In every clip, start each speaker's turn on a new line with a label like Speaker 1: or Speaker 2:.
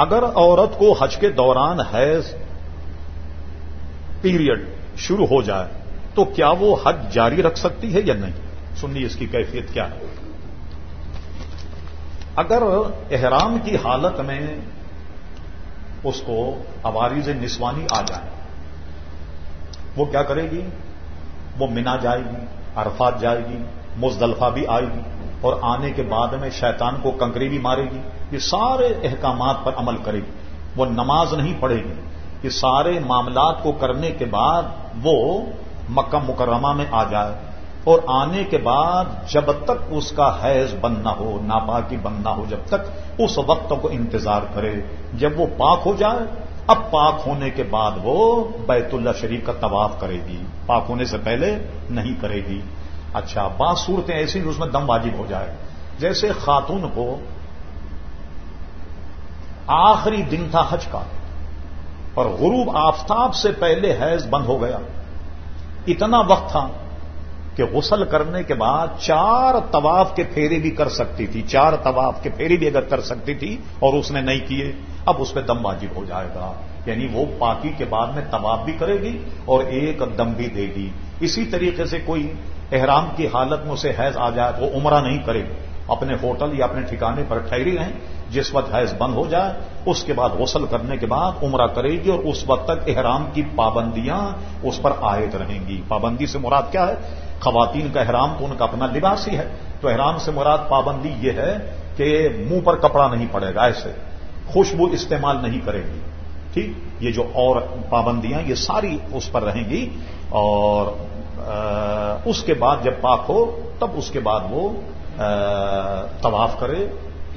Speaker 1: اگر عورت کو حج کے دوران حیض پیریڈ شروع ہو جائے، تو کیا وہ حج جاری رکھ سکتی ہے یا نہیں؟ سنیے اس کی کیفیت کیا ہے۔ اگر احرام کی حالت میں اس کو عوارض نسوانی آ جائے، وہ کیا کرے گی؟ وہ منا جائے گی، عرفات جائے گی، مزدلفہ بھی آئے گی۔ اور آنے کے بعد میں شیطان کو کنکری بھی مارے گی۔ یہ سارے احکامات پر عمل کرے گی۔ وہ نماز نہیں پڑھے گی۔ یہ سارے معاملات کو کرنے کے بعد وہ مکہ مکرمہ میں آ جائے۔ اور آنے کے بعد جب تک اس کا حیض بند نہ ہو، ناپاکی بند نہ ہو، جب تک اس وقت کو انتظار کرے، جب وہ پاک ہو جائے، اب پاک ہونے کے بعد وہ بیت اللہ شریف کا طواف کرے گی۔ پاک ہونے سے پہلے نہیں کرے گی۔ اچھا بعض صورتیں ایسی اس میں دم واجب ہو جائے۔ جیسے خاتون کو آخری دن تھا حج کا اور غروب آفتاب سے پہلے حیض بند ہو گیا۔ اتنا وقت تھا۔ کہ غسل کرنے کے بعد چار طواف کے پھیرے بھی کر سکتی تھی، چار طواف کے پھیرے بھی اگر کر سکتی تھی اور اس نے نہیں کیے، اب اس پہ دم واجب ہو جائے گا۔ یعنی وہ پاکی کے بعد میں طواف بھی کرے گی اور ایک دم بھی دے گی۔ اسی طریقے سے کوئی احرام کی حالت میں اسے حیض آ جائے تو عمرہ نہیں کرے۔ اپنے ہوٹل یا اپنے ٹھکانے پر ٹھہری رہیں، جس وقت حیض بند ہو جائے، اس کے بعد غسل کرنے کے بعد عمرہ کرے گی اور اس وقت تک احرام کی پابندیاں اس پر عائد رہیں گی۔ پابندی سے مراد کیا ہے؟ خواتین کا احرام تو ان کا اپنا لباس ہی ہے۔ تو احرام سے مراد پابندی یہ ہے کہ منہ پر کپڑا نہیں پڑے گا، ایسے خوشبو استعمال نہیں کرے گی۔ ٹھیک؟ یہ جو اور پابندیاں، یہ ساری اس پر رہیں گی۔ اور اس کے بعد جب پاک ہو، تب اس کے بعد وہ طواف کرے۔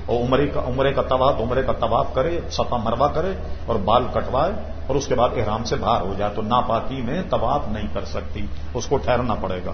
Speaker 1: اور عمرے کا عمرے کا طواف عمرے کا طواف کرے صفا مروا کرے اور بال کٹوائے اور اس کے بعد احرام سے باہر ہو جائے تو ناپاکی میں طواف نہیں کر سکتی، اس کو ٹھہرنا پڑے گا۔